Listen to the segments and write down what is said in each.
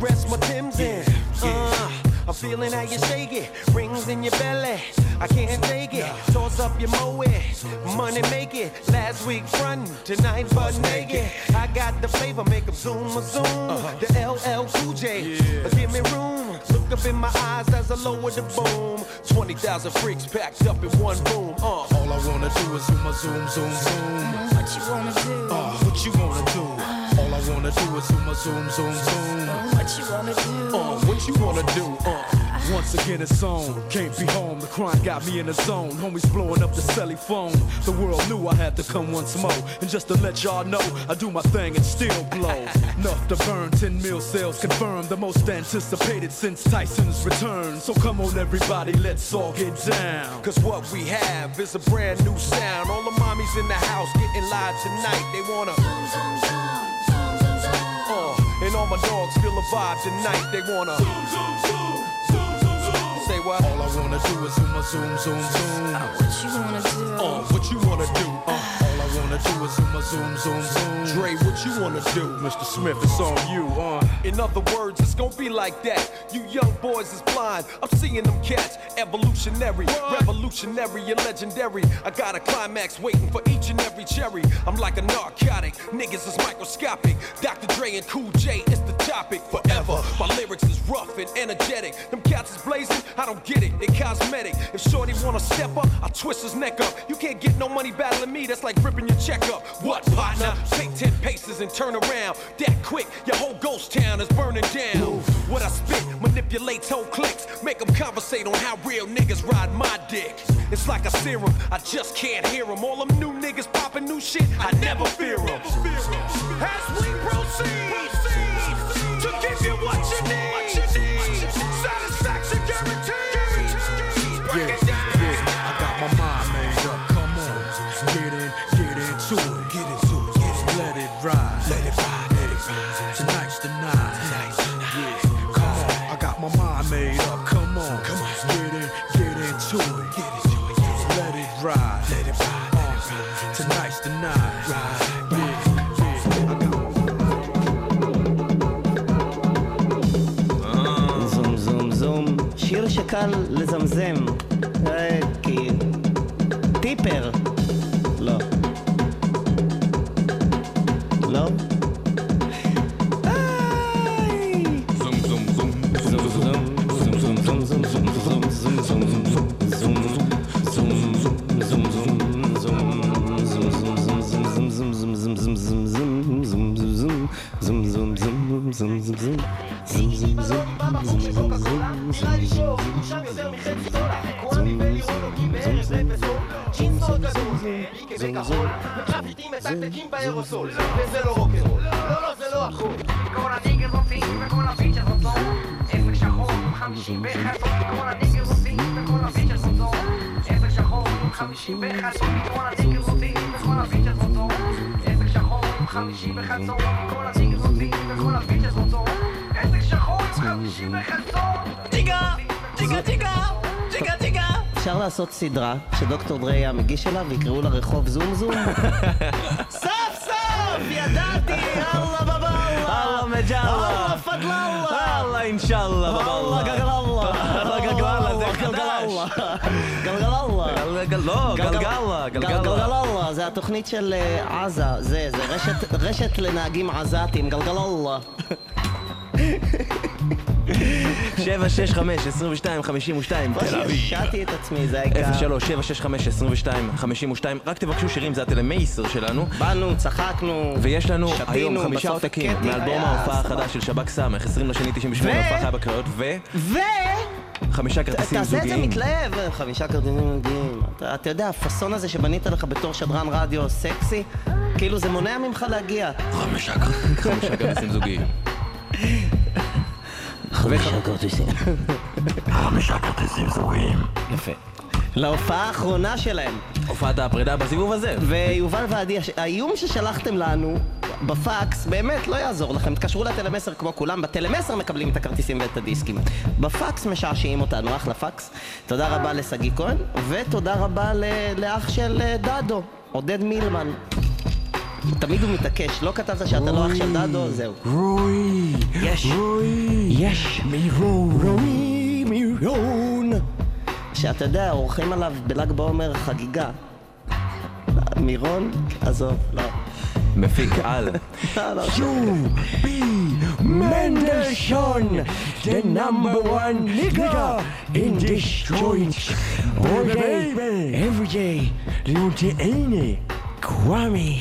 rest my Tim's in. Uh, I'm feeling how you shake it, rings in your belly. I can't take it. Toss up your moe, money make it. Last week front, tonight butt naked. I got the flavor, make 'em zoom a zoom. The LL Cool J, give me room. Look up in my eyes as I lower the boom. 20,000 freaks packed up in one room. Uh. All I wanna do is zoom, a zoom, zoom, zoom. What you wanna do? Uh, what you wanna do? All I wanna do is zoom, zoom, zoom, zoom. What you wanna do? Uh, what you wanna do? Uh. Once again it's on, can't be home. The crime got me in the zone. Homies blowing up the celly phone. The world knew I had to come once more. And just to let y'all know, I do my thing and still blow. Enough to burn, 10 mil sales confirmed. The most anticipated since Tyson's return. So come on, everybody, let's all get down. Cause what we have is a brand new sound. All the mommies in the house getting live tonight. They wanna all my dogs feel the vibes tonight. They wanna zoom, zoom, zoom what? All I wanna do is zoom, a zoom, zoom, zoom. What you wanna do? Uh, what you wanna do? Uh, All I wanna do is zoom, a zoom, zoom, zoom. Dre, what you wanna do? Mr. Smith, it's on you. Uh. In other words, it's gonna be like that. You young boys is blind. I'm seeing them cats. Evolutionary, revolutionary, and legendary. I got a climax waiting for each and every cherry. I'm like a narcotic. Niggas is microscopic. Dr. Dre and Cool J is the topic forever. My lyrics is rough and energetic. Them cats is blazing. I don't get it. They cosmetic. If Shorty wanna step up, I twist his neck up. You can't get no money battling me. That's like ripping your check up. What partner? Take ten paces and turn around. That quick, your whole ghost town is burning down. What I spit manipulates whole clicks. Make them conversate on how real niggas ride my dick. It's like a serum, I just can't hear them. All them new niggas popping new shit, I never fear them. As we proceed to give you what you need, קל לזמזם. אה, כי... טיפר. לא. לא? zum, zum, zum. 50 בחצות, כל הדגל רוצים, וכל הביצ'ס רוצות. עסק שחור, 50 בחצות, כל הדגל רוצים, וכל הביצ'ס רוצות. אפשר לעשות סדרה שדוקטור דרי היה מגיש אליו ויקראו לה רחוב זום זום? סוף סוף! ידעתי! אללה בבא אללה! אללה מג'אלה. אללה פדללה! אללה אינשאללה אללה גלגללה! אללה גלגללה, זה גלגללה! גלגללה! גלגל- לא, גלגלה. גלגללה, זה התוכנית של אה, עזה, זה, זה רשת- רשת לנהגים עזתים, גלגללה. 765 22 52 תל אביב השעתי את עצמי, זה העיקר. 03 765 22 52 רק תבקשו שירים זה הטלמייסר שלנו באנו, צחקנו, ויש לנו היום חמישה עותקים מאלבום ההופעה. החדש של שב"כ סמך 20 לשני 98 ו- הופעה חיה בקריות ו... וחמישה כרטיסים תעשה את זה זוגיים מתלהב, חמישה כרטיסים. אתה אתה יודע, הפאסון הזה שבנית לך בתור שדרן רדיו סקסי, כאילו זה מונע ממך להגיע. חמישה כרטיסים זוגיים חמישה כרטיסים. חמישה כרטיסים זוגיים יפה. להופעה האחרונה שלהם. הופעת הפרידה בסיבוב הזה ויובל ועדי, האיום ששלחתם לנו בפקס, באמת לא יעזור לכם. תקשרו לטלמסר כמו כולם, בטלמסר מקבלים את הכרטיסים ואת הדיסקים. בפקס משעשעים אותנו, אחלה פקס. תודה רבה לשגיא כהן, ותודה רבה לאח של אה, דדו, עודד מילמן. תמיד הוא מתעקש, לא כתבת שאתה לא אח של דדו, זהו. רועי יש. יש. יש. מירון. רועי מירון. שאתה יודע, עורכים עליו בל"ג בעומר חגיגה. מירון? עזוב, לא. מפיק על. לא, לא. Mendelssohn, the number one nigga in this joint. All day, every day, ליונטי עיני, קוואמי.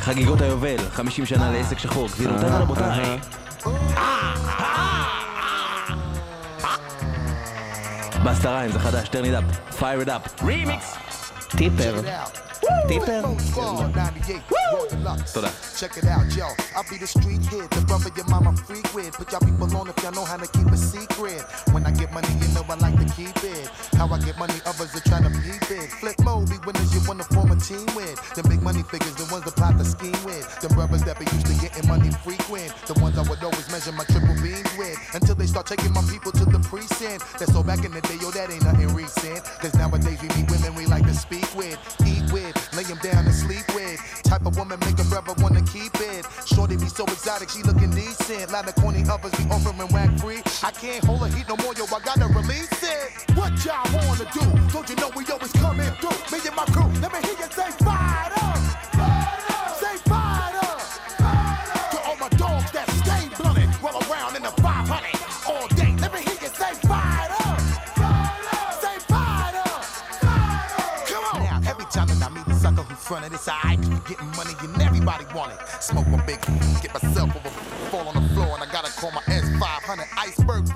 חגיגות היובל, 50 שנה לעסק שחור, גבירותיי ורבותיי. בסטה ריים, זה חדש, turn it up, fire it up, רימיקס! טיפר. טיפר? Roy Deluxe. Check it out, yo. I be the street hit, the brother your mama freak with. Put y'all people on if y'all know how to keep a secret. When I get money, you know I like to keep it. How I get money, others are trying to peep it. Flip mode, be winners you wanna form a team with. The big money figures, the ones that plot the scheme with. The brothers that be used to getting money frequent. The ones I would always measure my triple beams with. Until they start taking my people to the precinct. That's so back in the day, yo, that ain't nothing recent. Cause nowadays we meet women we like to speak with, eat with, lay them down to sleep with. Type of woman make a brother wanna keep it. Shorty be so exotic, she looking decent. Lot of corny others be offering whack free. I can't hold her heat no more, yo, I gotta release it. What y'all wanna do? Don't you know we always coming through? Me and my crew, let me hear you say fired up. Say fired up. To all my dogs that stay blunted, roll around in the 500 all day. Let me hear you say fired up. Say fired up. Come on. Every time that I meet a sucker it's alright. Getting money and everybody want it. Smoke my big, get myself over, fall on the floor, and I gotta call my S500 Iceberg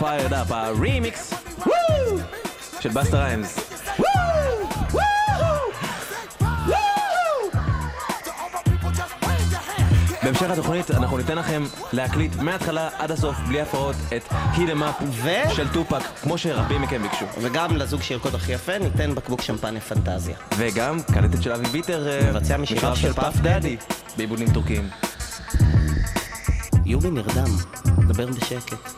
it up, הרימיקס של בסטה ריימס. בהמשך התוכנית אנחנו ניתן לכם להקליט מההתחלה עד הסוף בלי הפרעות את Hit 'Em Up ו- של טופק כמו שרבים מכם ביקשו וגם לזוג שירקוד הכי יפה ניתן בקבוק שמפניה פנטזיה. וגם קלטת של אבי ביטר אה, מבצע משיריו של פאף דדי. בעיבודים טורקיים יובי נרדם, דבר בשקט.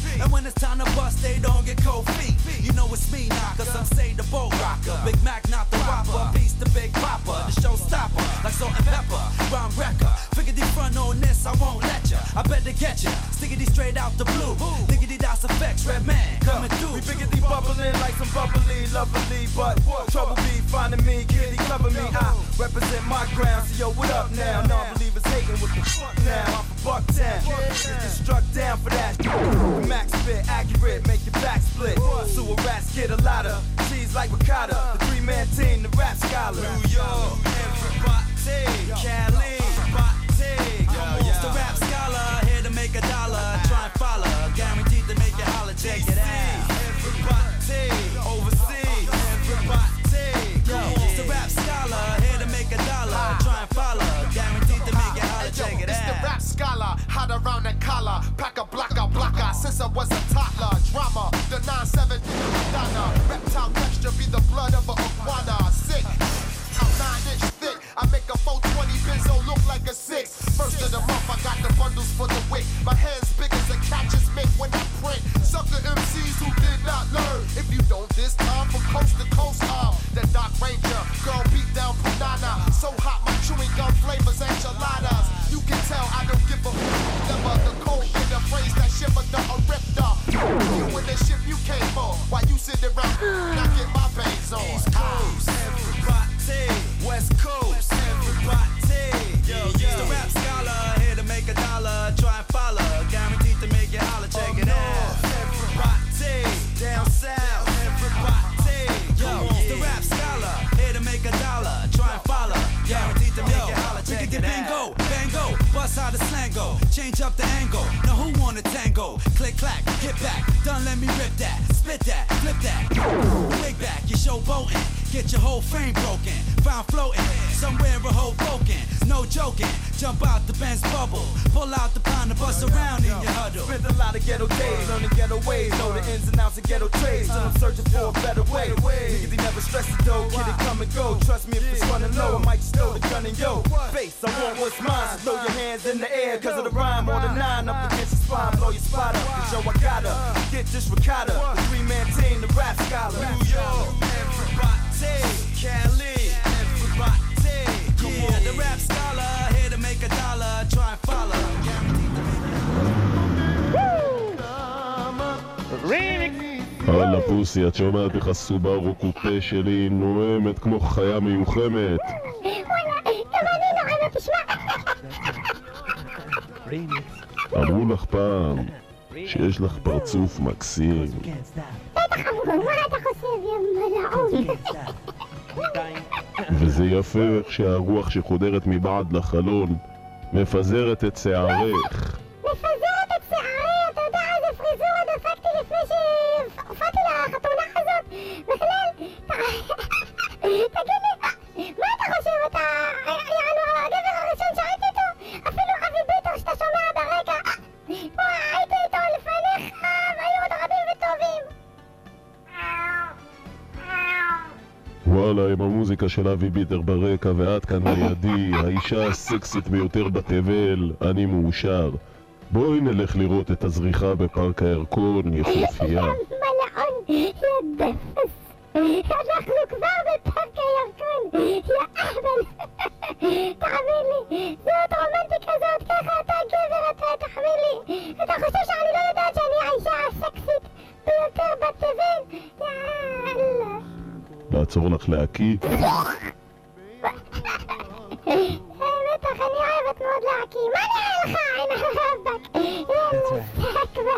And when it's time to bust, they don't get cold feet. You know it's me now, cause I'm say the boat rocker. Big Mac, not the whopper. Peace the big popper, the showstopper. Like salt and pepper, rhyme wrecker. Figure the front on this, I won't let ya. I better get ya. Stickity straight out the blue. Diggity House effects, red man, coming through. We bigger than bubbling like some bubbly, lovely, but trouble be finding me, kitty cover me. I represent my ground, so yo, what up now? Non-believers hating with the fuck now. I'm from Bucktown, get struck down for that. Max spit, accurate, make your back split. Sewer rats get a lot of cheese like ricotta. The three-man team, the rap scholar. New York, everybody, Cali, Yo, yo. the rap scholar, here to make a dollar. Try and follow, guarantee to make it holler. Check it out. Everybody overseas. Everybody. Yo, it's the rap scholar here to make a dollar. Try and follow. Guaranteed to make it holler. Check it out. It's the rap scholar hot around the collar. Pack a block, a block, a Since I was a toddler, drama. The 9-7 Reptile texture be the blood of a Try and follow, guaranteed to make you holler. Check it out. Everybody down south, everybody. Yo, the rap scholar here to make a dollar. Try and follow, guaranteed to make you holler. Check it out. Bingo, bango, bust how the slang go. Change up the angle. Now who wanna tango? Click clack, hit back. Done let me rip that, spit that, flip that. Wig back, you showboating. Get your whole frame broken. Found floating somewhere a whole broken. No joking. Jump out the Benz bubble. Pull out the pound and bust around in your huddle. Spent a lot of ghetto days learning ghetto ways, know the ins and outs of ghetto trades. Still I'm searching for a better way. Niggas they never stress the dough, kid it come and go. Trust me if it's running low, I might just throw the gun in yo. Face, I want what's mine. So throw your hands in the air, cause of the rhyme on the nine up against your spine. Blow your spot up, cause yo, I gotta get this ricotta. The three man team, the rap scholar. New York, everybody, Cali, everybody. Yeah, the rap scholar here to make a dollar. Try and follow. על הפוסי, את שומעת איך הסובארו קופה שלי נואמת כמו חיה מיוחמת? אמרו לך פעם שיש לך פרצוף מקסים. וזה יפה איך שהרוח שחודרת מבעד לחלון מפזרת את שערך. מפזרת את שערי, אתה יודע איזה פריזורה דפקתי לפני שהופעתי לחתונה הזאת? בכלל, תגיד לי, מה אתה חושב, אתה, יענו, הגבר הראשון שהייתי איתו? אפילו אבי ביטר שאתה שומע ברקע, הייתי והיו עוד רבים וטובים. וואלה, עם המוזיקה של אבי ביטר ברקע ואת כאן לידי, האישה הסקסית ביותר בתבל, אני מאושר. בואי נלך לראות את הזריחה בפארק הירקון, יפהפייה. מלאון. אנחנו כבר בפארק הירקון, יא אהבל. תאמין לי, זאת רומנטיקה תחמיא לי. אתה חושב שאני לא יודעת שאני האישה הסקסית ביותר בתבל? יאללה. לעצור לך להקיא? בטח, אני אוהבת מאוד להקיא. מה נראה לך, עין הרבק? יאללה, סקווה.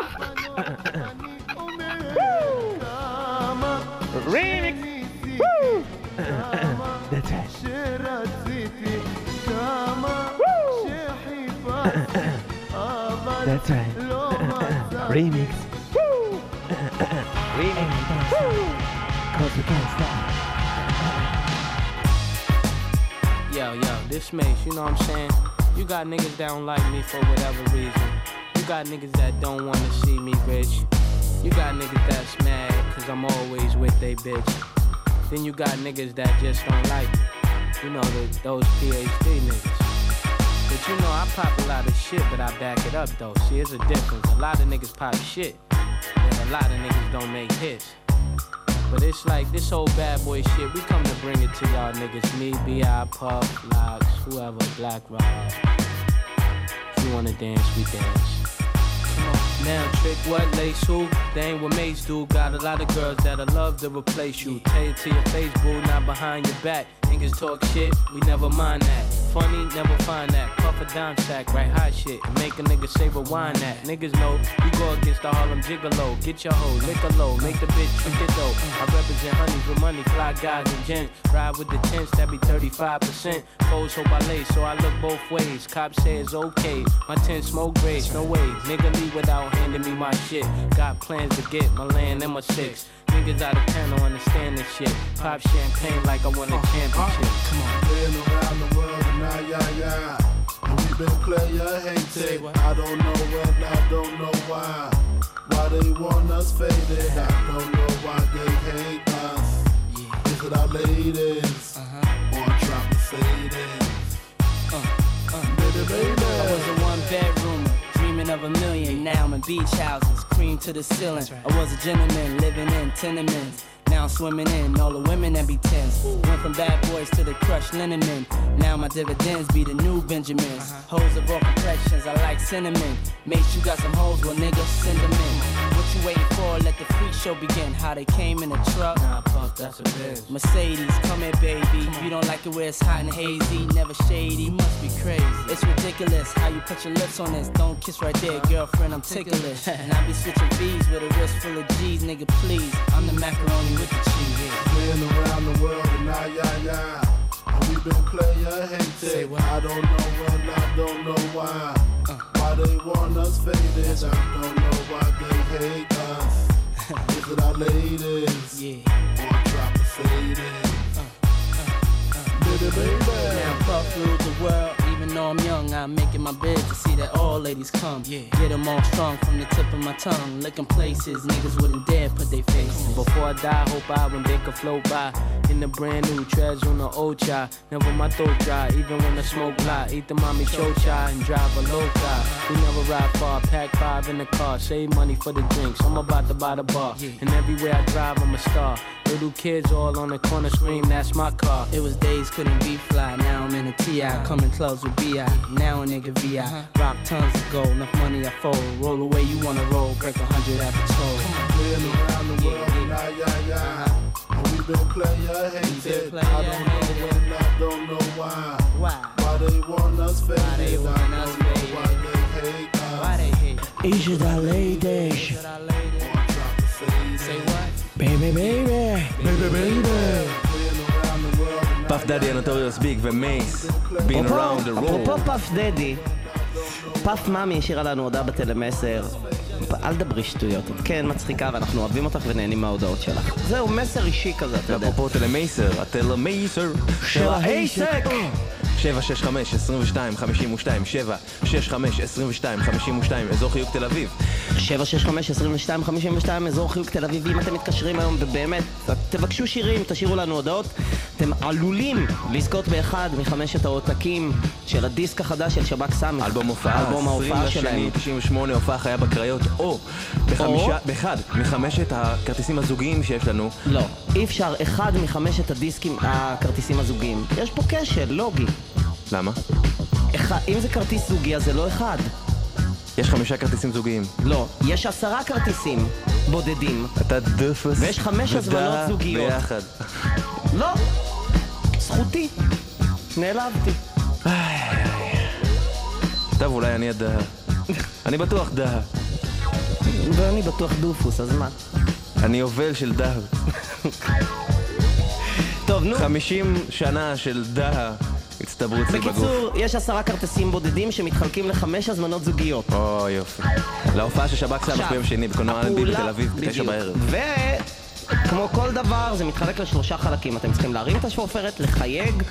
That's right. Remix. Remix. Cause we can't stop. Yo, yo, this Mace, you know what I'm saying? You got niggas that don't like me for whatever reason. You got niggas that don't wanna see me rich. You got niggas that's mad cause I'm always with they bitch. Then you got niggas that just don't like me. You know, the, those PhD niggas. You know, I pop a lot of shit, but I back it up though. See, it's a difference. A lot of niggas pop shit, and a lot of niggas don't make hits. But it's like this whole bad boy shit, we come to bring it to y'all niggas. Me, B.I., Puff, Locks, whoever, Black Rob. If you wanna dance, we dance. Now, trick what, lace who? They ain't what mates do. Got a lot of girls that'll love to replace you. Tell it to your face, boo, not behind your back. Niggas talk shit, we never mind that. Funny, never find that. A dime stack, right hot shit. And make a nigga say rewind that. Niggas know we go against the Harlem Gigolo. Get your hoe, lick a low, make the bitch trick it though. I represent honeys with money, fly guys and gents. Ride with the tents, that be 35%. Foes hope I lay, so I look both ways. Cops say it's okay. My tent smoke grades, no way. Nigga leave without handing me my shit. Got plans to get my land and my six. Niggas out of town don't understand this shit. Pop champagne like I won a uh, championship. Come on. Been around the world and now, yeah, yeah. Been player hated. I don't know when, I don't know why. Why they want us faded? I don't know why they hate us. Is it our ladies? Uh-huh. Or trying to fade it? Uh, uh. Baby, baby. I was a one bedroomer, of a million. Now I'm in beach houses, cream to the ceiling. I was a gentleman living in tenements. Now I'm swimming in all the women that be tens. Went from bad boys to the crushed linen men. Now my dividends be the new Benjamins. Uh-huh. Hoes of all complexions, I like cinnamon. Mate, you got some hoes, well nigga, send them in. What you waiting for? Let the freak show begin. How they came in a truck. Nah, puff, that's a bitch. Mercedes, come here, baby. You don't like it where it's hot and hazy, never shady. Must be crazy. It's ridiculous how you put your lips on this. Don't kiss right there, girlfriend. I'm ticklish. and I be switching V's with a wrist full of G's, nigga. Please, I'm the macaroni with the cheese. Playing around the world and I, yeah, yeah. And we been player hated. I don't know when, I don't know why. Uh. Why they want us faded? I don't know why they hate us. Is it our ladies? Yeah. Or try to fade it? Baby, baby. Now Puff rules the world, though I'm young, I'm making my bed to see that all ladies come. Yeah. Get them all strong from the tip of my tongue. Licking places niggas wouldn't dare put their face. Before I die, hope I when they could float by. In the brand new treads on the old chai. Never my throat dry, even when I smoke fly. Eat the mommy chocha and drive a low car. We never ride far, pack five in the car. Save money for the drinks, I'm about to buy the bar. And everywhere I drive, I'm a star. Little kids all on the corner scream, that's my car. It was days couldn't be fly, now I'm in a TI. Coming clubs with BI, now a nigga VI. Uh-huh. Rock tons of gold, enough money I fold. Roll away, you wanna roll, break a hundred at the toll. Playing around the world and I, yeah, uh-huh. yeah. And we been player hated. I don't know when, I don't know why. Why? Why they want us faded? Why they want I us don't know why they hate us. Why they hate? Is it our ladies? Say what? Baby, baby. Baby, baby. פאף דדי הנוטוריוס ביג ומייס. been around the אפרופו. פאף דדי, פאף מאמי השאירה לנו הודעה בטלמסר. אל דברי שטויות, את כן מצחיקה ואנחנו אוהבים אותך ונהנים מההודעות שלך. זהו, מסר אישי כזה, אתה יודע. אפרופו טלמייסר, הטלמייסר של ההייסק. 765 22 52 765 22 52 אזור חיוג תל אביב 765-2252, אזור חיוג תל אביב, אם אתם מתקשרים היום ובאמת, תבקשו שירים, תשאירו לנו הודעות, אתם עלולים לזכות באחד מחמשת העותקים של הדיסק החדש של שב"כ סמי. אלבום הופעה, אלבום ההופעה 20 שלהם. לשני 98 הופעה חיה בקריות או בחמישה, באחד מחמשת הכרטיסים הזוגיים שיש לנו לא, אי אפשר אחד מחמשת הדיסקים, הכרטיסים הזוגיים. יש פה כשל, לוגי. למה? אחד, אם זה כרטיס זוגי אז זה לא אחד. יש חמישה כרטיסים זוגיים לא, יש עשרה כרטיסים בודדים. אתה דפוס ויש חמש הזמנות זוגיות. ביחד לא, זכותי. נעלבתי. טוב אולי אני הדהה אני בטוח דהה ואני בטוח דופוס, אז מה? אני יובל של דהה טוב, נו. 50 שנה של דהה הצטברו אצלי בגוף בקיצור, יש עשרה כרטיסים בודדים שמתחלקים לחמש הזמנות זוגיות. או יופי להופעה של שב"כ עכשיו, ביום שני בקולנוע הפעולה- בתל אביב בתשע. בערב וכמו כל דבר, זה מתחלק לשלושה חלקים. אתם צריכים להרים את השופרת, לחייג,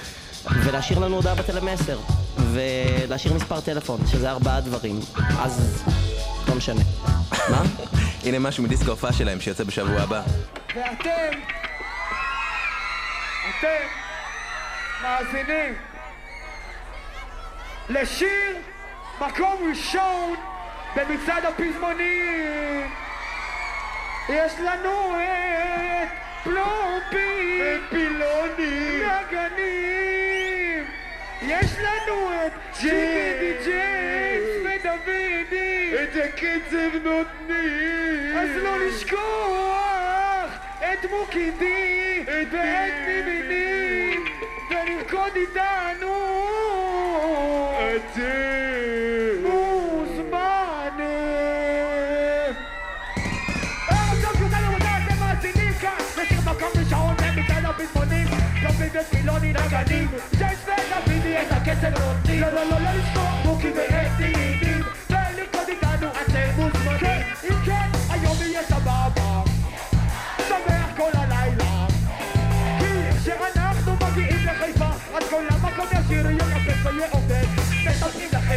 ולהשאיר לנו הודעה בטלמסר. ולהשאיר מספר טלפון, שזה ארבעה דברים. אז לא משנה. מה? הנה משהו מדיסק ההופעה שלהם שיוצא בשבוע הבא ואתם, אתם מאזינים לשיר מקום ראשון במצעד הפזמונים. יש לנו את פלומפי ופילוני מהגנים. יש לנו את ג'ימי די-ג'ייס ודוידי את הקצב נותנים! אז לא לשכוח את מוקידי ואת מימיני ולרקוד איתנו! אתם! מוזמנים! טוב אתם מאזינים כאן! מקום הפזמונים נגנים! ודוידי את נותנים! לא לא לא לא לשכוח מוקי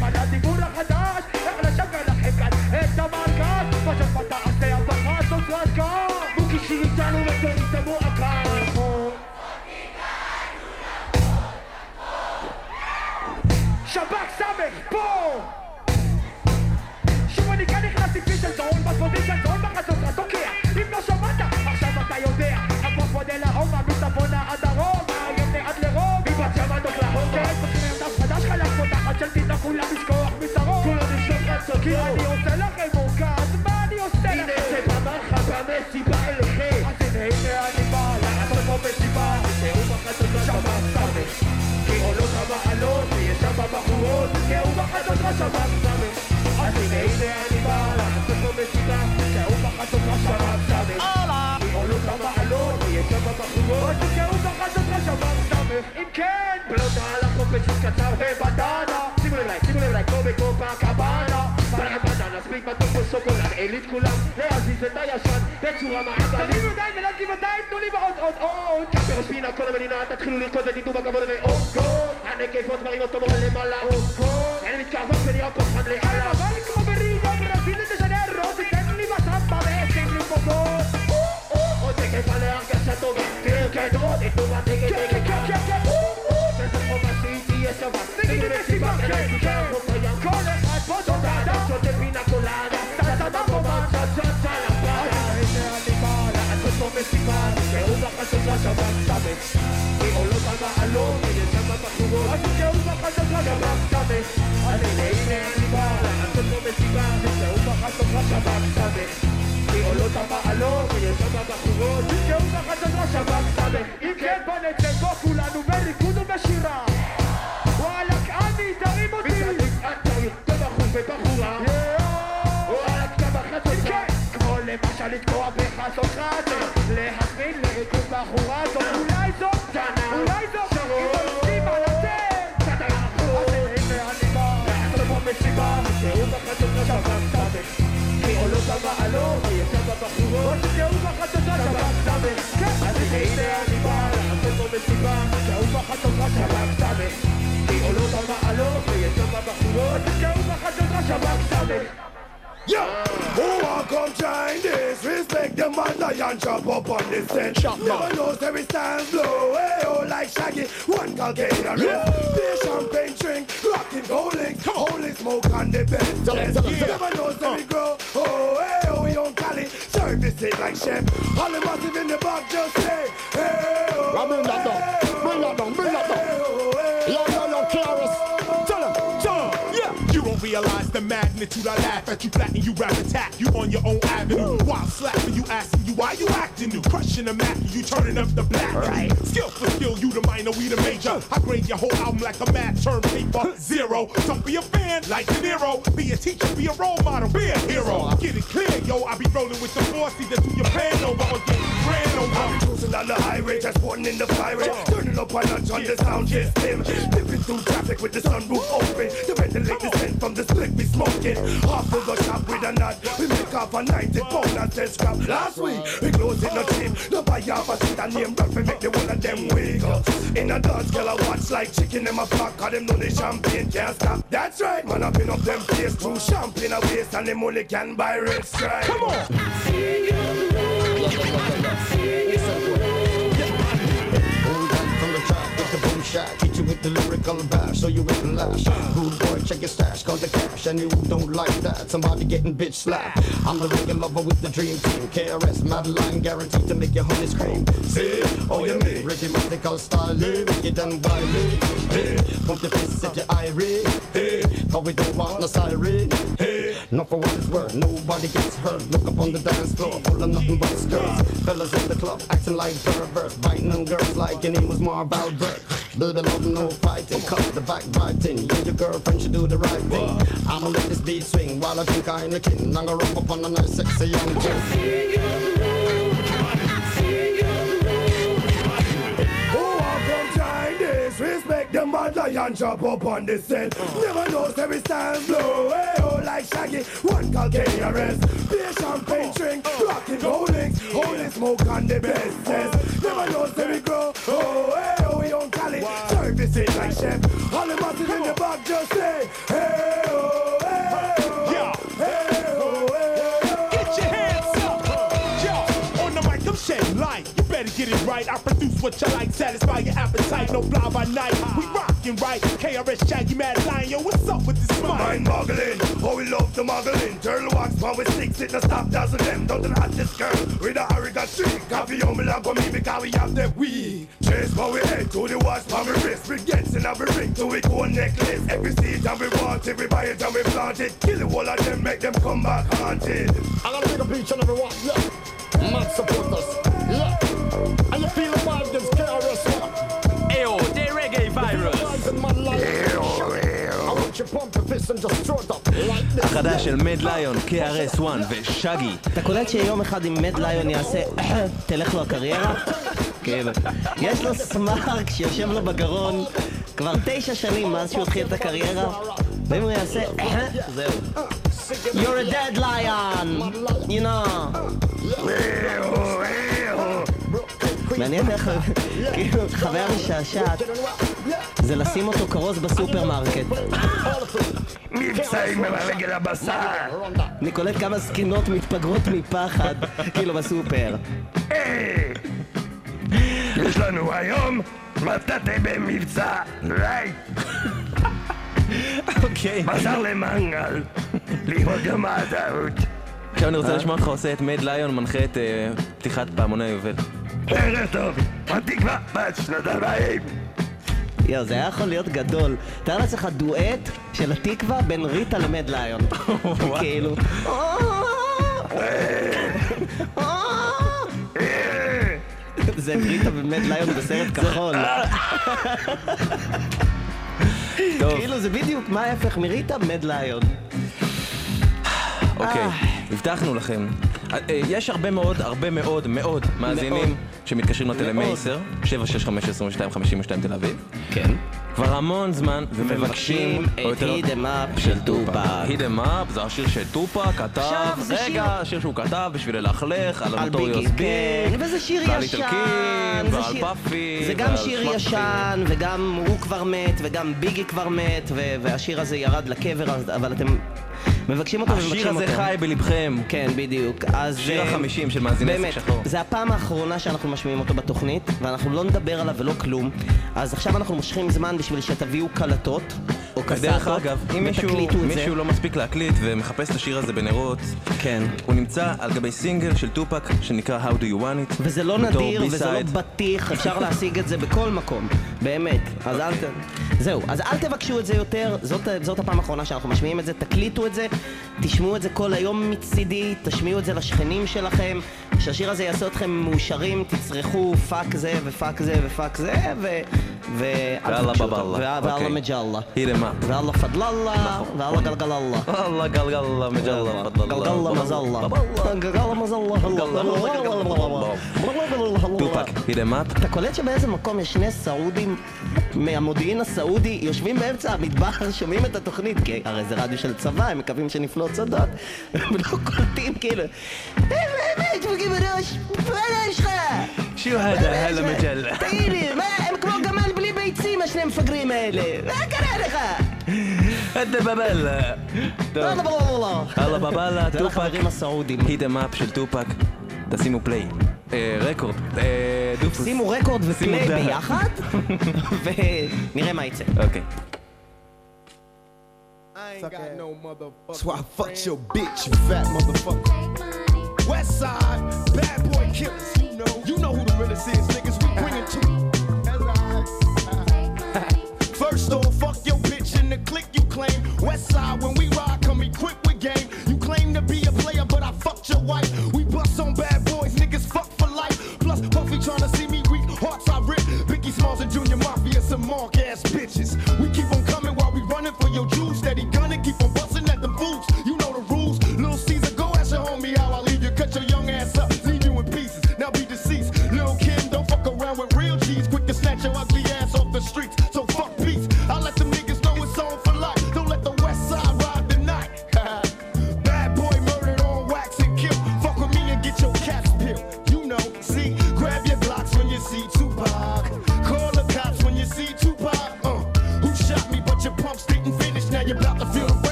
Para di mura ka בחצות לשבת סמך עולות המעלות ויש שם בחורות תראו בחצות לשבת סמך אז הנה הנה אני בא לעשות פה מסיבה תראו בחצות לשבת סמך עולות המעלות ויש שם בחורות תראו בחצות לשבת סמך אם כן בלוט על החופש קצר ובדנה שימו לב אליי שימו לב אליי כמו בקופה קבנה בדנה ספיק מתוק ושוקולד עילית כולם את הישן בצורה מעגלית. תרימו ידיים מלאת גבעתיים תנו לי עוד עוד כאן בראש פינה כל המדינה תתחילו לרקוד ותיתנו בכבוד גוד הנקבות מרים אותו מורה למעלה עוד גוד הן מתקרבות ונראה כוחן לאללה. אבל כמו בריגו ברזיל דה ז'נרו תיתן לי בסמבה ועצם לי גוד עוד תקף עליה הרגשה טובה. תרקדות את טובה תקף תקף. תקף תקף וזה חובתי תהיה שווה. תגידי מסיבה כן חוף Hello. Yo, who want come join this? Respect the man lion chop up on this set. Never knows every stand blow. Hey, oh, like Shaggy, one Caucasian rip. Beer champagne drink, rocking gold links, holy smoke on the bed. Never knows every grow. Oh, hey, we serve this shit like chef. All the bosses in the back just say, hey, oh, hey, hey, hey, hey, hey, hey, hey, hey, hey, magnitude. I laugh at you, flatten you, rap attack you on your own avenue. While slapping you, asking you why you acting new. Crushing the Mac, you turning up the black. Right. Skill for skill, you the minor, we the major. I grade your whole album like a math term paper. Zero. Don't be a fan like De Niro. Be a teacher, be a role model, be a hero. Get it clear, yo. I be rolling with the force, either to your pan over or get ran over. Down the highway, just putting in the pirate. Turning up a notch on the sound system. Dipping through traffic with the sunroof open. The ventilate descent from the split we smoking. Half to the shop with a nut. We make off a 90 pound and set scrap. Last week, we closed it no cheap. No buy off a seat and name brand. We make the one of them wiggle. In a dance, girl, I watch like chicken in my pack. Cause them know the champagne can't stop. That's right, man, I've been up them face through champagne a waste and them only can buy red stripe. Come on. From get shot, hit you with the lyrical bash, so you wouldn't lash. Rude boy, check your stash, call the cash, and you don't like that. Somebody getting bitch slapped. I'm the reggae lover with the dream team. KRS, Madeline, guaranteed to make your honey scream. See, oh you me, Reggae mythical style, make it done by me. Hey, pump your fists at your irie. Hey, cause we don't want no siren. Hey, not for what it's worth, nobody gets hurt. Look up on the dance floor, full of nothing but skirts. Fellas in the club, acting like perverts, biting on girls like your name was Marv Albert. Baby, love no fighting, cut the back backbiting. You and your girlfriend should do the right thing. I'ma let this beat swing while I think I'm the king. I'm gonna rub up on a nice sexy young chick. Join this? Respect the man lion chop up on this set. Never knows every stand blow. Hey, oh, like Shaggy, one called KRS. Beer champagne drink, rocking gold links, holy smoke on the best. Never knows every grow. Oh, hey, oh, we on Cali, service it like chef. All the masses in the back just say, hey, oh, hey, oh, hey, oh, hey, oh. Get your hands up. Yo, on the mic, I'm is what you like, satisfy your appetite, no fly by night. We rockin' right, KRS Shaggy Mad Lion, yo, what's up with this mic? Mind boggling, oh we love the muggling. Turtle wax pound with six, it no stop dazzle them. Don't the hottest girl with a arrogant streak. Coffee on me lap on me because we have that weed. Chase for we head to the watch for me wrist. We get in every ring to we go necklace. Every seed and we want it, we buy it and we plant it. Kill the whole of them, make them come back haunted. I gotta make a beach on everyone, yeah. Mad supporters, yeah. Feel the vibe against KRS-One. Eyo, the reggae virus. I want you pump your fist and just throw it up like this. החדש של מד ליון, KRS-One ושגי. אתה קולט שיום אחד אם מד ליון יעשה תלך לו הקריירה? כאילו, יש לו סמארק שיושב לו בגרון כבר תשע שנים מאז שהוא התחיל את הקריירה ואם הוא יעשה זהו. You're a dead lion, you know. מעניין איך, כאילו, חוויה משעשעת זה לשים אותו כרוז בסופרמרקט. מבצעים על הרגל הבשר. אני קולט כמה זקנות מתפגרות מפחד, כאילו בסופר. יש לנו היום מטאטה במבצע, רייט. אוקיי. בשר למנגל, לראות יום העצמאות. עכשיו אני רוצה לשמוע אותך עושה את מד ליון מנחה את אה, פתיחת פעמוני היובל. ערב טוב, התקווה בת שנתיים. יואו, זה היה יכול להיות גדול. תאר לעצמך דואט של התקווה בין ריטה למד ליון. כאילו... זה ריטה ומד ליון בסרט כחול. כאילו זה בדיוק מה ההפך מריטה? מד ליון. אוקיי, הבטחנו לכם. אה, אה, יש הרבה מאוד, הרבה מאוד, מאוד מאזינים שמתקשרים לטלמייסר, 765-2252 תל אביב. כן. כבר המון זמן, ומבקשים את הידם אפ של טופק. הידם אפ זה השיר שטופק כתב, עכשיו, זה שיר- רגע, השיר שהוא כתב בשביל ללכלך על ביגי ביג, כן, וזה שיר ישן, ועל פאפי, זה גם שיר. ישן, וגם הוא כבר מת, וגם ביגי כבר מת, והשיר הזה ירד לקבר, אבל אתם מבקשים אותו ומבקשים השיר אותו. הזה חי בלבכם. כן, בדיוק. אז... שיר אה, החמישים של מאזיני באמת, עסק שחור. זה הפעם האחרונה שאנחנו משמיעים אותו בתוכנית, ואנחנו לא נדבר עליו ולא כלום. אז עכשיו אנחנו מושכים זמן בשביל שתביאו קלטות, או קסטות, דרך אגב, אם מישהו, ותקליטו את. מישהו לא מספיק להקליט ומחפש את השיר הזה בנרות, כן. הוא נמצא על גבי סינגל של טופק שנקרא How Do You Want It. וזה לא נדיר, וזה לא. בטיח, אפשר להשיג את זה בכל מקום, באמת. אז אל ת... זהו, אז אל תבקשו את זה יותר, זאת, זאת הפעם האחרונה שאנחנו משמיעים את זה, תקליטו את זה, תשמעו את זה כל היום מצידי, תשמיעו את זה לשכנים שלכם, שהשיר הזה יעשה אתכם מאושרים, תצרכו פאק זה ופאק זה ופאק זה, ו... ו... אל ואללה. בבאללה. ואללה אוקיי. מג'אללה. הידמה. ואללה פדללה, ואללה גלגללה. אללה גלגלה מג'אללה. גלגלה מזלה. גלגלה מזלה. טופק, הידם אפ. אתה קולט שבאיזה מקום יש שני סעודים מהמודיעין הסעודי יושבים באמצע המטבח, שומעים את התוכנית, כי הרי זה רדיו של צבא, הם מקווים שנפלוט סודות, הם לא קולטים כאילו, "אה, מג'לה. תגיד לי, מה, הם כמו גמל בלי ביצים, השני המפגרים האלה, מה קרה לך? הדה בבלה. טוב. אללה בבלה. אללה בבלה, זה טופק. לחברים הסעודים. הידם אפ של טופק. תשימו פליי. אה, רקורד. אה, דופוס. שימו רקורד ופליי. ביחד, ונראה מה יצא. אוקיי. That's why I fucked your bitch, you fat motherfucker. West side, bad boy killers. You know, you know who the realest is, niggas. We bring it to you.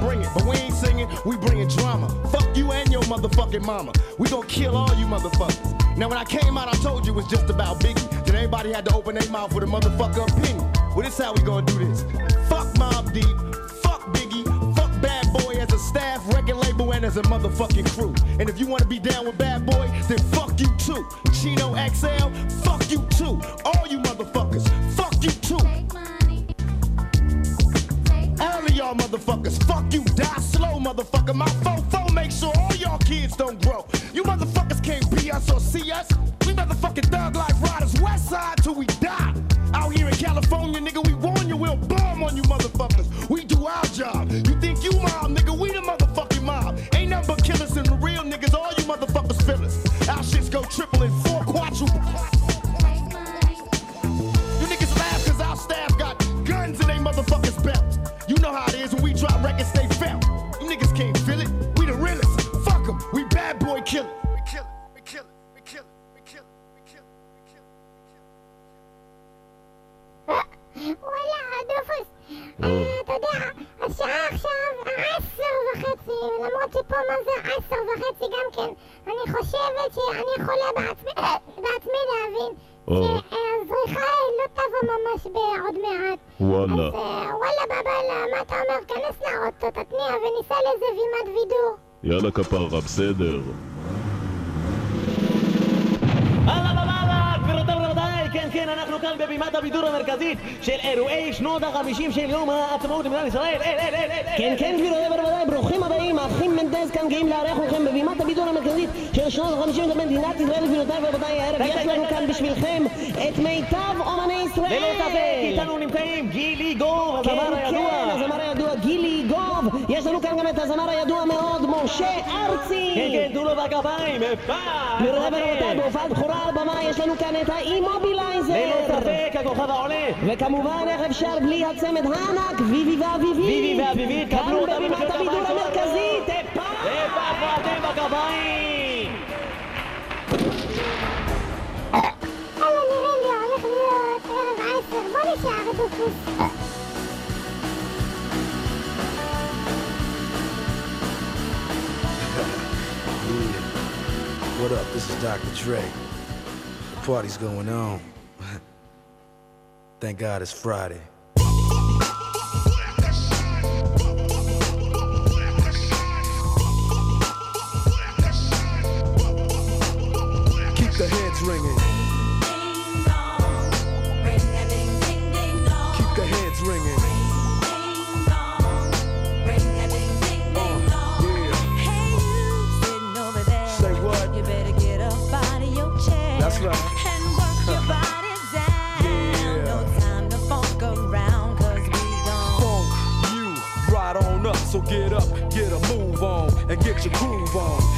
bring it. But we ain't singing, we bringing drama. Fuck you and your motherfucking mama. We gonna kill all you motherfuckers. Now when I came out, I told you it was just about Biggie. Then everybody had to open their mouth with a motherfucker opinion. Well, this how we gonna do this. Fuck Mob Deep, fuck Biggie, fuck Bad Boy as a staff, record label, and as a motherfucking crew. And if you wanna be down with Bad Boy, then fuck you too. Chino XL, fuck you too. All you motherfuckers, fuck you too y'all motherfuckers. Fuck you, die slow, motherfucker. My fofo make sure all y'all kids don't grow. You motherfuckers can't be us or see us. למרות שפה מה זה עשר וחצי גם כן, אני חושבת שאני יכולה בעצמי, בעצמי להבין שהזריחה לא תבוא ממש בעוד מעט. וואלה. אז אה, וואלה בבאללה, לא, מה אתה אומר? כנס לאוטו, תתניע וניסע לאיזה וימת וידור. יאללה כפרה, בסדר. כן, כן, אנחנו כאן בבימת הבידור המרכזית של אירועי שנות החמישים של יום העצמאות למדינת ישראל. אל, אל, אל, אל. אל. כן, כן, גבירותיי ורבותיי, ברוכים הבאים, האחים מנדז כאן גאים לארח אתכם בבימת הבידור המרכזית של שנות החמישים של מדינת ישראל, גבירותיי ורבותיי, הערב יש לנו כאן בשבילכם את מיטב אומני ישראל. ולא ספק, איתנו נמצאים גילי גור, הזמר כן, הידוע. כן, כן, הזמר הידוע גילי יש לנו כאן גם את הזמר הידוע מאוד, משה ארצי! כן, כן, תנו לו בכפיים, פעם! גבירותיי ורבותיי, בהופעת בכורה על הבמה יש לנו כאן את האימובילייזר! ללא ספק, הכוכב העולה. וכמובן, איך אפשר בלי הצמד הענק, ויבי ואביבית! ויבי ואביבית, כאן קבלו אותם בבימת במחיאות הבידור. המרכזית! איפה אתם בכפיים? אללה נראה לי הולך להיות ערב עשר, בוא נשאר דופוס. What up? This is Dr. Dre. The party's going on. Thank God it's Friday. Keep the heads ringing. So get up, get a move on, and get your groove on.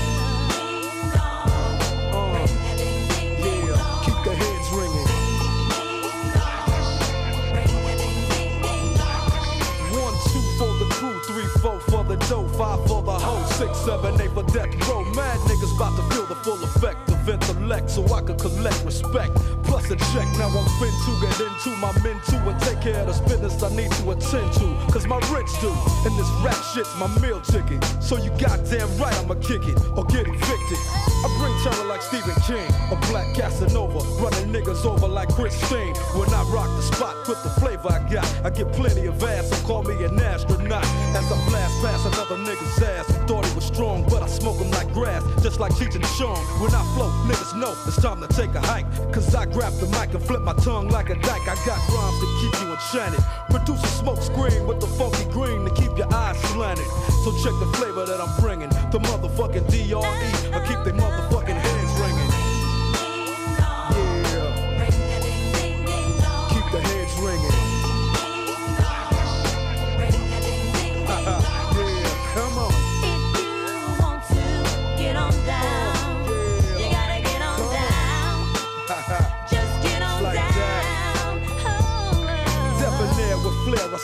The dough, five for the hoe, six, seven, eight for death row. Mad niggas about to feel the full effect of intellect so I can collect respect. Plus a check, now I'm fin to get into my men too and take care of this business I need to attend to. Cause my rich do, and this rap shit's my meal ticket. So you goddamn right I'ma kick it or get evicted. I bring terror like Stephen King, a black Casanova, running niggas over like Christine. When I rock the spot with the flavor I got, I get plenty of ass, so call me an astronaut. As I blast past another nigga's ass, thought he was strong, but I smoke him like grass, just like and Chong. When I flow, niggas know it's time to take a hike. Cause I grab the mic and flip my tongue like a dyke. I got rhymes to keep you enchanted. Produce a smoke screen with the funky green to keep your eyes slanted. So check the flavor that I'm bringing. The motherfucking DRE, I keep they motherfucking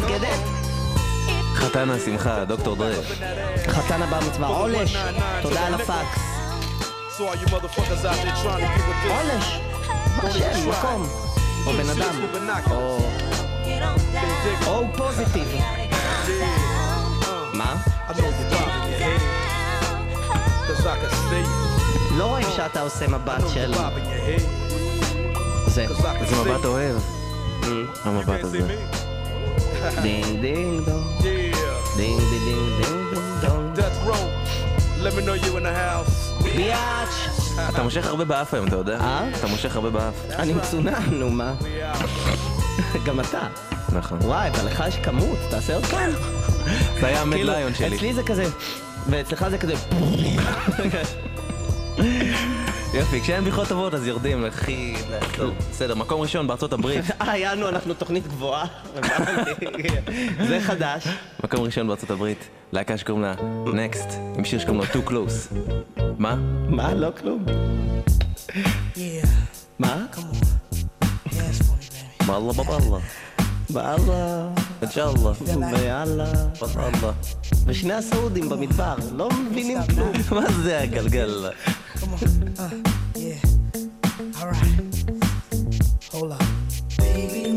Get it? חתן השמחה, דוקטור דרש. חתן הבר מצווה, עולש, תודה על הפקס. עולש, מה השם, מקום, או בן אדם, או... או פוזיטיב. מה? לא רואים שאתה עושה מבט של... זה. זה מבט אוהב. המבט הזה. דינג דינג דונג. דינג דינג דינג דינג דונג. Death row. Let me know you in the house. Biatch. אתה מושך הרבה באף היום, אתה יודע? אה? אתה מושך הרבה באף. אני מצונן, נו מה. גם אתה. נכון. וואי, אבל לך יש כמות, תעשה עוד פעם. זה היה המד כאילו, ליון שלי. אצלי זה כזה, ואצלך זה כזה... יופי, כשאין בדיחות טובות אז יורדים, הכי... טוב, בסדר, מקום ראשון בארצות הברית. אה, יאנו, אנחנו תוכנית גבוהה. זה חדש. מקום ראשון בארצות הברית, להקה שקוראים לה Next, עם שיר שקוראים לו Too Close. מה? מה? לא כלום. מה? באללה בבאללה. באללה. אינשאללה. ויאללה. באללה. ושני הסעודים במדבר, לא מבינים כלום. מה זה הגלגל? Come on. Uh, yeah. All right. Hold up. Baby,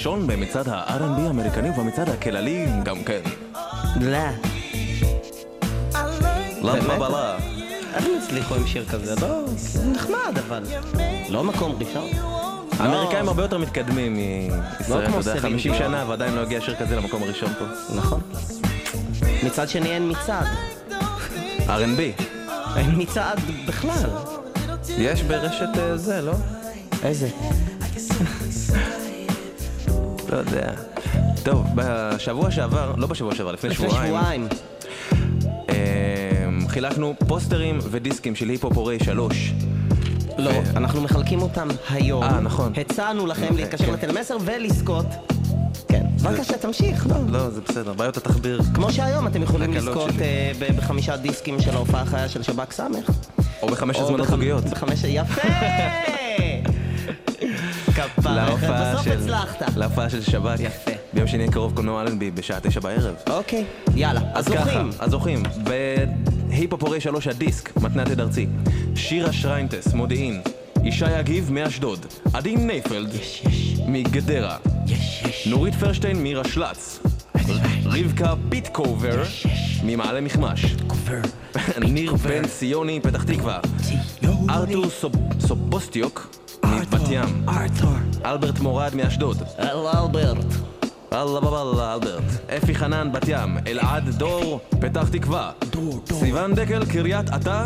מקום ראשון במצעד ה-R&B האמריקני ובמצעד הכללי גם כן. לא. לא באמת? בבלה. איך הם הצליחו עם שיר כזה? לא, נחמד, אבל... לא מקום ראשון. האמריקאים הרבה יותר מתקדמים מישראל, לא כמו אתה יודע, סלין 50 דיון. שנה ועדיין לא הגיע שיר כזה למקום הראשון פה. נכון. מצד שני אין מצעד. R&B. אין מצעד בכלל. יש ברשת אה, זה, לא? איזה? לא יודע. טוב, בשבוע שעבר, לא בשבוע שעבר, לפני לפני שבועיים. שבועיים. אמ, חילקנו פוסטרים ודיסקים של היפ-הופ הורי שלוש. לא, אנחנו מחלקים אותם היום. אה, נכון. הצענו לכם אוקיי, להתקשר כן. לתל מסר ולזכות כן. בבקשה, תמשיך, לא. לא, זה בסדר, בעיות התחביר. כמו שהיום אתם יכולים לזכות. אה, בחמישה דיסקים של ההופעה החיה של שב"כ סמך. או בחמש הזמנות זוגיות. בחמש... יפה! כפרה, בסוף של- הצלחת. להופעה של שבת. יפה. ביום שני הקרוב קולנוע אלנבי בשעה תשע בערב. אוקיי, יאללה. אז אז ככה, זוכים. הזוכים. בהיפופורי שלוש הדיסק, מתנת עד ארצי. שירה שריינטס, מודיעין. ישי אגיב מאשדוד. עדין נייפלד. מגדרה. נורית פרשטיין מרשל"צ. רבקה ביטקובר ממעלה מכמש. ניר בן ציוני, פתח תקווה. ארתור סוב- סובוסטיוק מבת ים. אלברט מורד מאשדוד. אלברט. אללה בבאללה אלברט. אפי חנן בת ים. אלעד דור, פתח תקווה. סיון דקל, קריית אתא.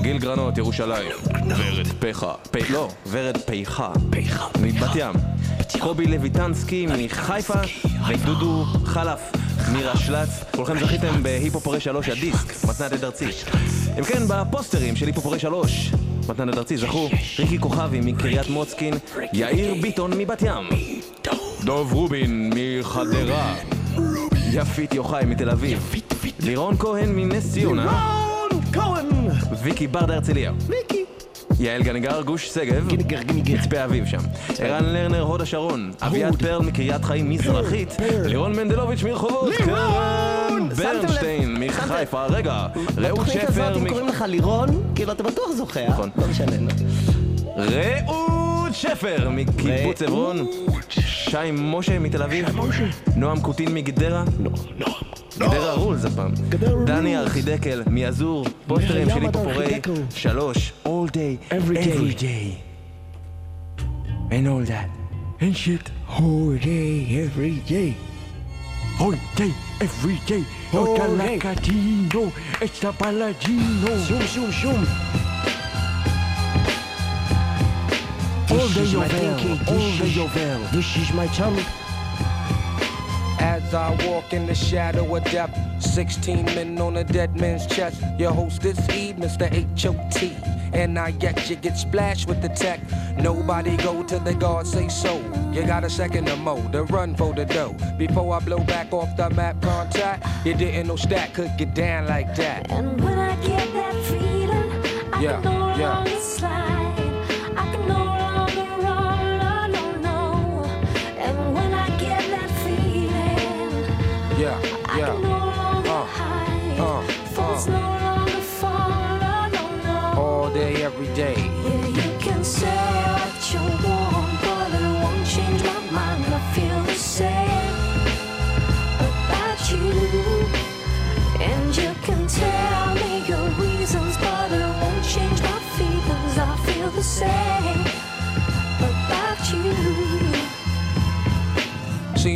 גיל גרנות, ירושלים. ורד פחה. פ... לא, ורד פייחה. פייחה. מבת ים. קובי לויטנסקי מחיפה. ודודו חלף מרשל"צ. כולכם זכיתם בהיפופורי 3 הדיסק, מתנת עד ארצי. אם כן, בפוסטרים של היפופורי 3, מתנת עד ארצי, זכו ריקי כוכבי מקריית מוצקין, יאיר ביטון מבת ים. דוב רובין מחדרה. יפית יוחאי מתל אביב. לירון כהן מנס ציונה. ויקי ברדה הרצליה. ויקי. יעל גנגר גוש שגב. מצפה אביב שם. ערן לרנר הוד השרון. אביעד פרל מקריית חיים מזרחית. לירון מנדלוביץ' מרחובות. קרן ברנשטיין מחיפה. רגע. רעות בתוכנית הזאת, שפר. אם קוראים לך לירון, כאילו אתה בטוח זוכה, אה? נכון. לא משנה. רעות שפר מקיבוץ עברון. שי משה מתל אביב. נועם קוטין מגדרה. גדרה רולס הפעם. דני ארכידקל מאזור. פוסטרים של ימה היפופורי. ארכידקל. שלוש. All day. Every day. Every day. And all that. And shit. Whole day, every day. Whole day, every day. Hotel day. Catino, it's the Palladino. Zoom, zoom, zoom. All day your pinky, all day your bell. This is my tongue. As I walk in the shadow of death, 16 men on a dead man's chest. Your host this Eve, Mr. H.O.T. And I yet you get splashed with the tech. Nobody go till the guard say so. You got a second or more to run for the dough. Before I blow back off the map contact, you didn't know stack could get down like that. And when I get that feeling, I Yeah, can no yeah. slide. Yeah, yeah. Uh, uh, uh, uh. All day, every day.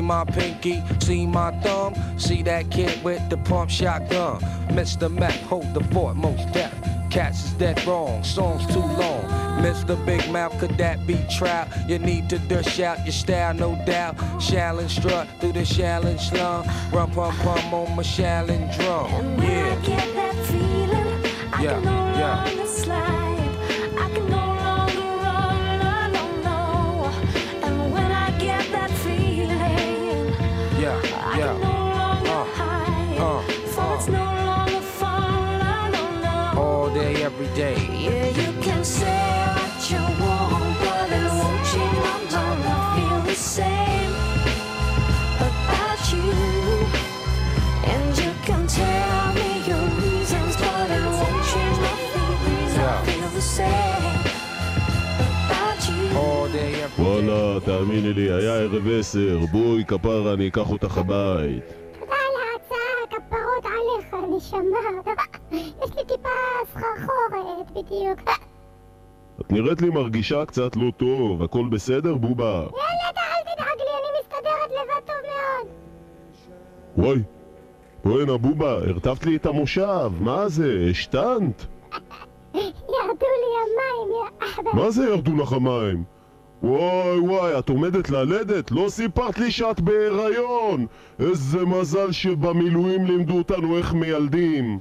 My pinky, see my thumb, see that kid with the pump shotgun. Mr. Mac, hold the fort, most deaf. Cats is dead wrong, songs too long. Mr. Big Mouth, could that be trap? You need to dish out your style, no doubt. Shallon strut through the Shallon slum. Rum pum pum on my Shallon drum. Yeah, get that feeling, I Yeah, yeah. Day. Yeah, you can say what you want, but it won't change my mind. I feel the same about you. And you can tell me your reasons, but it won't change my feelings. I Yeah. feel the same. וואלה, תאמיני לי, היה ערב עשר, בואי כפרה, אני אקח אותך הבית. בדיוק. את נראית לי מרגישה קצת לא טוב, הכל בסדר, בובה? יאללה, אל תדאג לי, אני מסתדרת לבד טוב מאוד. וואי, בואנה בובה, הרטבת לי את המושב, מה זה, השתנת? ירדו לי המים, יא. מה זה ירדו לך המים? וואי וואי, את עומדת ללדת? לא סיפרת לי שאת בהיריון! איזה מזל שבמילואים לימדו אותנו איך מיילדים!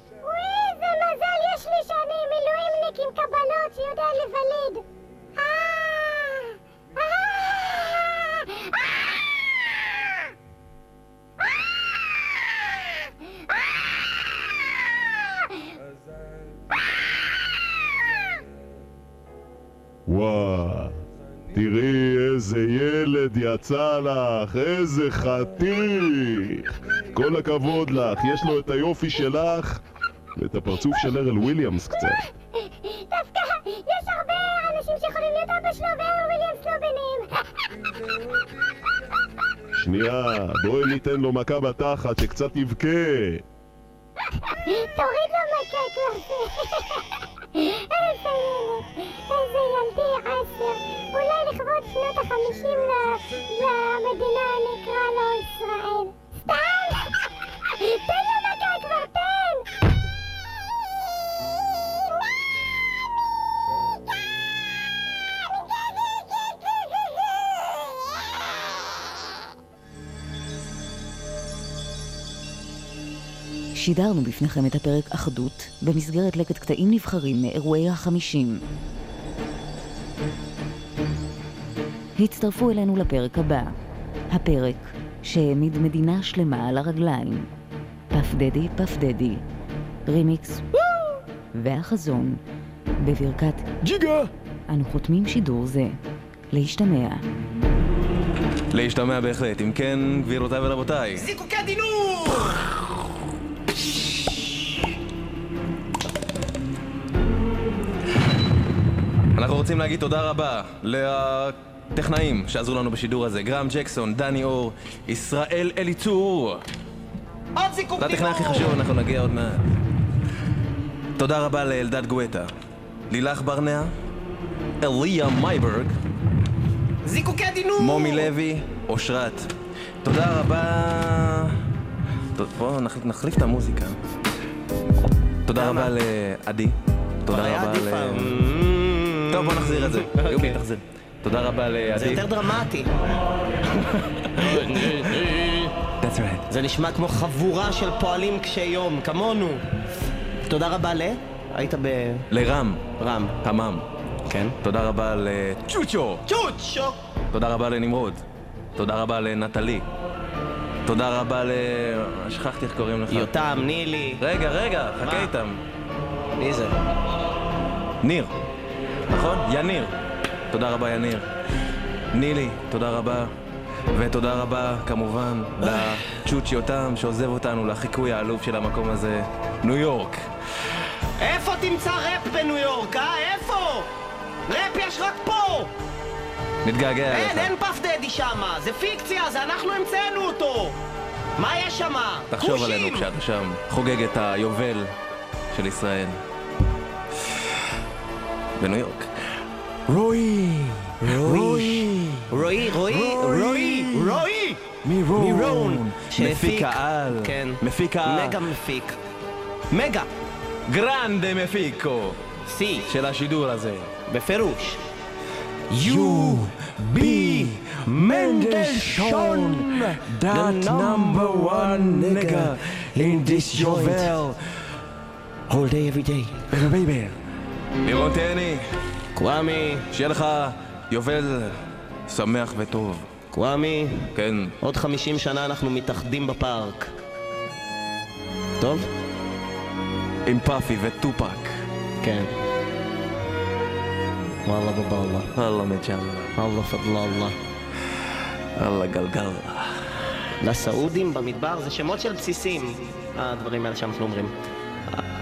יצא לך, איזה חתיך! כל הכבוד לך, יש לו את היופי שלך ואת הפרצוף של ארל וויליאמס קצת. דווקא יש הרבה אנשים שיכולים להיות אבא שלו וארל וויליאמס לא ביניהם. שנייה, בואי ניתן לו מכה בתחת שקצת יבכה. תוריד לו מכה כבר. למדינה נקרא לו ישראל. סתם! תן לו מכה כבר, תן! שידרנו בפניכם את הפרק אחדות במסגרת לקט קטעים נבחרים מאירועי החמישים. הצטרפו אלינו לפרק הבא, הפרק שהעמיד מדינה שלמה על הרגליים. פף דדי פף דדי, רימיקס והחזון בברכת ג'יגה אנו חותמים שידור זה. להשתמע. להשתמע בהחלט. אם כן, גבירותיי ורבותיי. זיקוקי הדינור! אנחנו רוצים להגיד תודה רבה לטכנאים שעזרו לנו בשידור הזה. גרם ג'קסון, דני אור, ישראל אליצור. עוד זיקוק זה הטכנאי הכי חשוב, אנחנו נגיע עוד מעט. תודה רבה לאלדד גואטה, לילך ברנע, אליה מייברג, זיקוקי הדינור! מומי לוי, אושרת. תודה רבה... טוב, בואו נחליף, נחליף את המוזיקה. תודה רבה לעדי. תודה רבה ל... טוב, בוא נחזיר את זה. יובי, תחזיר. תודה רבה לעדי. זה יותר דרמטי. That's right. זה נשמע כמו חבורה של פועלים קשי יום, כמונו. תודה רבה ל... היית ב... לרם. רם. תמם. כן. תודה רבה לצ'וצ'ו. צ'וצ'ו! תודה רבה לנמרוד. תודה רבה לנטלי. תודה רבה ל... שכחתי איך קוראים לך. יותם, נילי. רגע, רגע, חכה? איתם. מי זה? ניר. נכון? יניר. תודה רבה, יניר. נילי, תודה רבה. ותודה רבה, כמובן, לצ'וצ'י אותם שעוזב אותנו לחיקוי העלוב של המקום הזה, ניו יורק. איפה תמצא ראפ בניו יורק, אה? איפה? ראפ יש רק פה! נתגעגע אין, אליך. אין פאף דדי שמה, זה פיקציה, זה אנחנו המצאנו אותו! מה יש שמה? תחשוב כושים! עלינו כשאתה שם, חוגג את היובל של ישראל. בניו יורק. רועי! רועי! רועי, רועי, רועי, רועי! מירון! מירון! מפיק העל! כן. מפיק ה... מגה מפיק. מגה! גרנדה מפיקו! סי. של השידור הזה. בפירוש. You be Mendelssohn, that number one nigga in this jovel. All day, every day. baby. לירון תהני. קוואמי. שיהיה לך יובל שמח וטוב. קוואמי. כן. עוד 50 שנה אנחנו מתאחדים בפארק. טוב? עם פאפי וטופק. כן. וואלה בבאללה. וואלה מג'אלה. אללה פדללה. אללה גלגל. לסעודים במדבר זה שמות של בסיסים. הדברים האלה שאנחנו אומרים.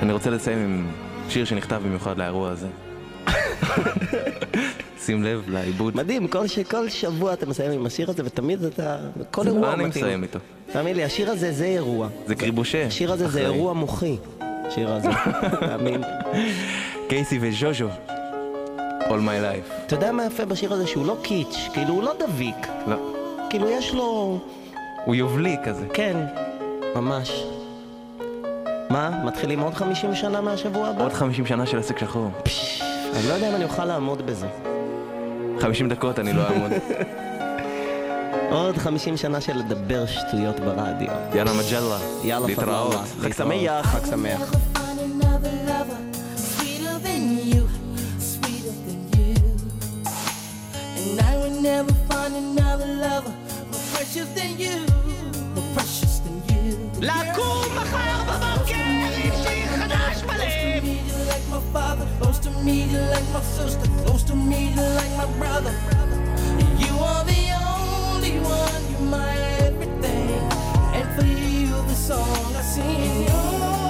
אני רוצה לסיים עם שיר שנכתב במיוחד לאירוע הזה. שים לב לעיבוד. מדהים, כל, ש... כל שבוע אתה מסיים עם השיר הזה, ותמיד אתה... כל אירוע מה אני מתאים. מסיים איתו? תאמין לי, השיר הזה זה אירוע. זה קריבושה. השיר הזה זה. אירוע מוחי. השיר הזה. תאמין. קייסי וז'וז'ו. All my life. אתה יודע מה יפה בשיר הזה? שהוא לא קיץ', כאילו הוא לא דביק. לא. כאילו יש לו... הוא יובלי כזה. כן, ממש. מה? מתחילים עוד 50 שנה מהשבוע הבא? עוד 50 שנה של עסק שחור. אני לא יודע אם אני אוכל לעמוד בזה. 50 דקות אני לא אעמוד. עוד 50 שנה של לדבר שטויות ברדיו. יאללה מג'לה. יאללה להתראות. חג שמח. חג שמח. another lover sweeter than you, sweeter than you. And I would never find another lover more precious than you, more precious than you. לקום מחר בבוקר Like my father, close to me just like my sister, close to me just like my brother. You are the only one, you're my everything. And for you, the song I sing.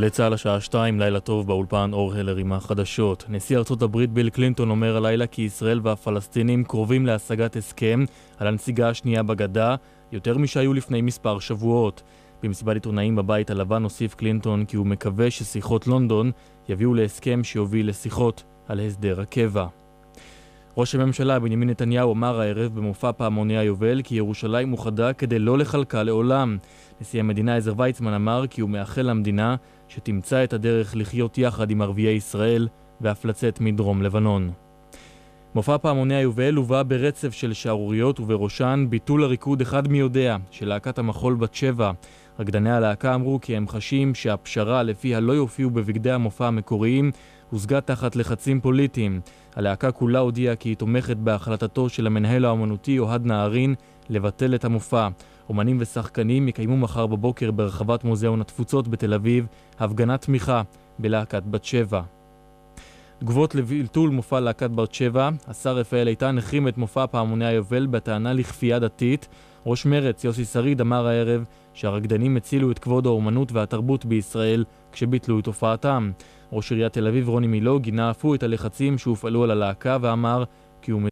גלי צה"ל השעה 2, לילה טוב באולפן אור הלר עם החדשות. נשיא ארצות הברית ביל קלינטון אומר הלילה כי ישראל והפלסטינים קרובים להשגת הסכם על הנסיגה השנייה בגדה, יותר משהיו לפני מספר שבועות. במסיבת עיתונאים בבית הלבן הוסיף קלינטון כי הוא מקווה ששיחות לונדון יביאו להסכם שיוביל לשיחות על הסדר הקבע. ראש הממשלה בנימין נתניהו אמר הערב במופע פעמוני היובל כי ירושלים אוחדה כדי לא לחלקה לעולם. נשיא המדינה עזר ויצמן אמר כי הוא מאחל למדינה שתמצא את הדרך לחיות יחד עם ערביי ישראל ואף לצאת מדרום לבנון. מופע פעמוני היובל הובא ברצף של שערוריות ובראשן ביטול הריקוד אחד מי יודע של להקת המחול בת שבע. רקדני הלהקה אמרו כי הם חשים שהפשרה לפיה לא יופיעו בבגדי המופע המקוריים הושגה תחת לחצים פוליטיים. הלהקה כולה הודיעה כי היא תומכת בהחלטתו של המנהל האומנותי אוהד נהרין לבטל את המופע. אומנים ושחקנים יקיימו מחר בבוקר ברחבת מוזיאון התפוצות בתל אביב הפגנת תמיכה בלהקת בת שבע. תגובות לביטול מופע להקת בת שבע, השר רפאל איתן החרים את מופע פעמוני היובל בטענה לכפייה דתית. ראש מרצ יוסי שריד אמר הערב שהרקדנים הצילו את כבוד האומנות והתרבות בישראל כשביטלו את הופעתם. ראש עיריית תל אביב רוני מילוא גינה אף הוא את הלחצים שהופעלו על הלהקה ואמר כי הוא